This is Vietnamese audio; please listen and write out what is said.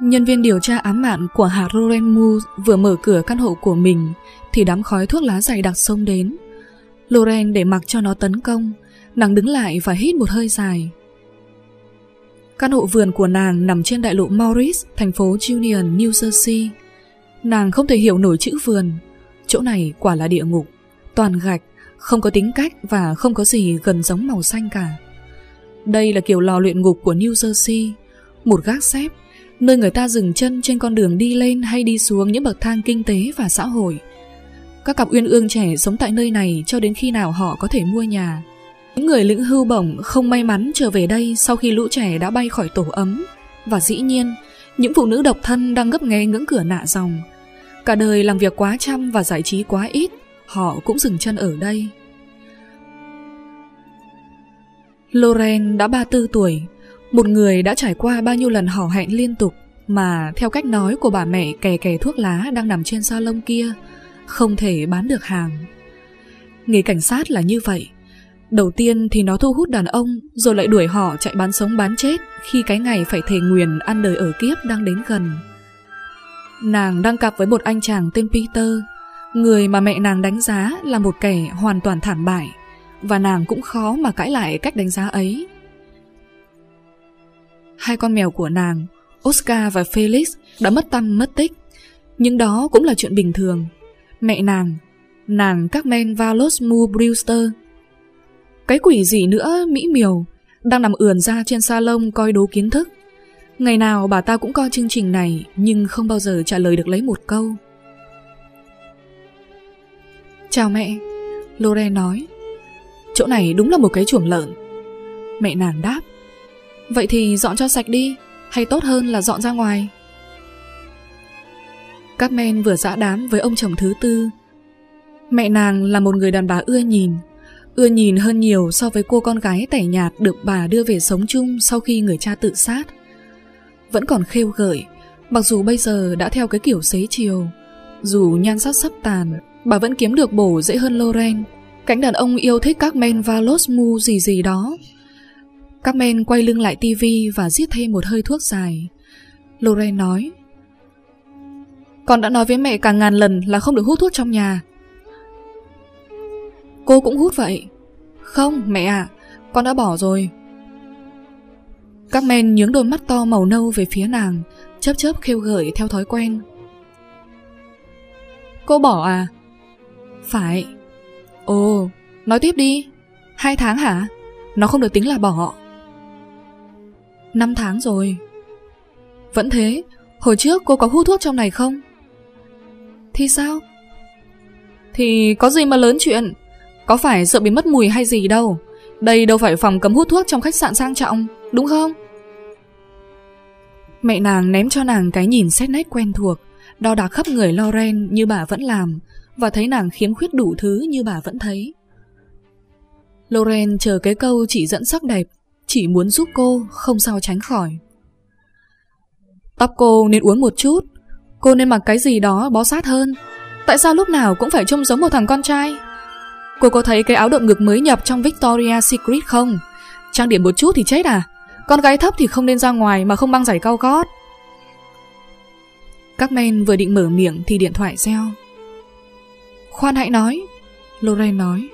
Nhân viên điều tra ám mạng của Hà Mu vừa mở cửa căn hộ của mình thì đám khói thuốc lá dày đặc xông đến. Loren để mặc cho nó tấn công, nàng đứng lại và hít một hơi dài. Căn hộ vườn của nàng nằm trên đại lộ Morris, thành phố Union, New Jersey. Nàng không thể hiểu nổi chữ vườn. Chỗ này quả là địa ngục, toàn gạch, không có tính cách và không có gì gần giống màu xanh cả. Đây là kiểu lò luyện ngục của New Jersey, một gác xếp, nơi người ta dừng chân trên con đường đi lên hay đi xuống những bậc thang kinh tế và xã hội. Các cặp uyên ương trẻ sống tại nơi này cho đến khi nào họ có thể mua nhà. Những người lĩnh hưu bổng không may mắn trở về đây sau khi lũ trẻ đã bay khỏi tổ ấm. Và dĩ nhiên, những phụ nữ độc thân đang gấp nghe ngưỡng cửa nạ dòng. Cả đời làm việc quá chăm và giải trí quá ít, họ cũng dừng chân ở đây. Loren đã 34 tuổi, một người đã trải qua bao nhiêu lần hò hẹn liên tục mà theo cách nói của bà mẹ kè kè thuốc lá đang nằm trên salon kia, không thể bán được hàng. Nghề cảnh sát là như vậy. Đầu tiên thì nó thu hút đàn ông rồi lại đuổi họ chạy bán sống bán chết khi cái ngày phải thề nguyền ăn đời ở kiếp đang đến gần. Nàng đang cặp với một anh chàng tên Peter, người mà mẹ nàng đánh giá là một kẻ hoàn toàn thảm bại và nàng cũng khó mà cãi lại cách đánh giá ấy. Hai con mèo của nàng, Oscar và Felix, đã mất tâm mất tích, nhưng đó cũng là chuyện bình thường. Mẹ nàng, nàng Carmen Valos Mu Brewster. Cái quỷ gì nữa, Mỹ Miều, đang nằm ườn ra trên salon coi đố kiến thức. Ngày nào bà ta cũng coi chương trình này nhưng không bao giờ trả lời được lấy một câu. Chào mẹ, Lore nói. Chỗ này đúng là một cái chuồng lợn Mẹ nàng đáp Vậy thì dọn cho sạch đi, Hay tốt hơn là dọn ra ngoài? Các men vừa dã đám với ông chồng thứ tư. Mẹ nàng là một người đàn bà ưa nhìn Ưa nhìn hơn nhiều so với cô con gái tẻ nhạt Được bà đưa về sống chung sau khi người cha tự sát. Vẫn còn khêu gợi, Mặc dù bây giờ đã theo cái kiểu xế chiều, Dù nhan sắc sắp tàn, Bà vẫn kiếm được bổ dễ hơn Loren. Cánh đàn ông yêu thích các men Valos Mu gì gì đó. Các men quay lưng lại tivi và giết thêm một hơi thuốc dài. Lorraine nói Con đã nói với mẹ cả ngàn lần là không được hút thuốc trong nhà. Cô cũng hút vậy? Không mẹ ạ Con đã bỏ rồi. Các men nhướng đôi mắt to màu nâu về phía nàng Chớp chớp khêu gợi theo thói quen. Cô bỏ à? Phải. Ồ, nói tiếp đi. Hai tháng hả? Nó không được tính là bỏ. Năm tháng rồi Vẫn thế Hồi trước cô có hút thuốc trong này không? Thì sao? Thì có gì mà lớn chuyện Có phải sợ bị mất mùi hay gì đâu Đây đâu phải phòng cấm hút thuốc trong khách sạn sang trọng Đúng không? Mẹ nàng ném cho nàng cái nhìn xét nét quen thuộc Đo đạc khắp người Loren như bà vẫn làm và thấy nàng khiếm khuyết đủ thứ như bà vẫn thấy. Loren chờ cái câu chỉ dẫn sắc đẹp, chỉ muốn giúp cô, không sao tránh khỏi. Tóc cô nên uốn một chút, cô nên mặc cái gì đó bó sát hơn. Tại sao lúc nào cũng phải trông giống một thằng con trai? Cô có thấy cái áo động ngực mới nhập trong Victoria Secret không? Trang điểm một chút thì chết à? Con gái thấp thì không nên ra ngoài mà không mang giày cao gót. Các men vừa định mở miệng thì điện thoại reo. Khoan hãy nói Lorraine nói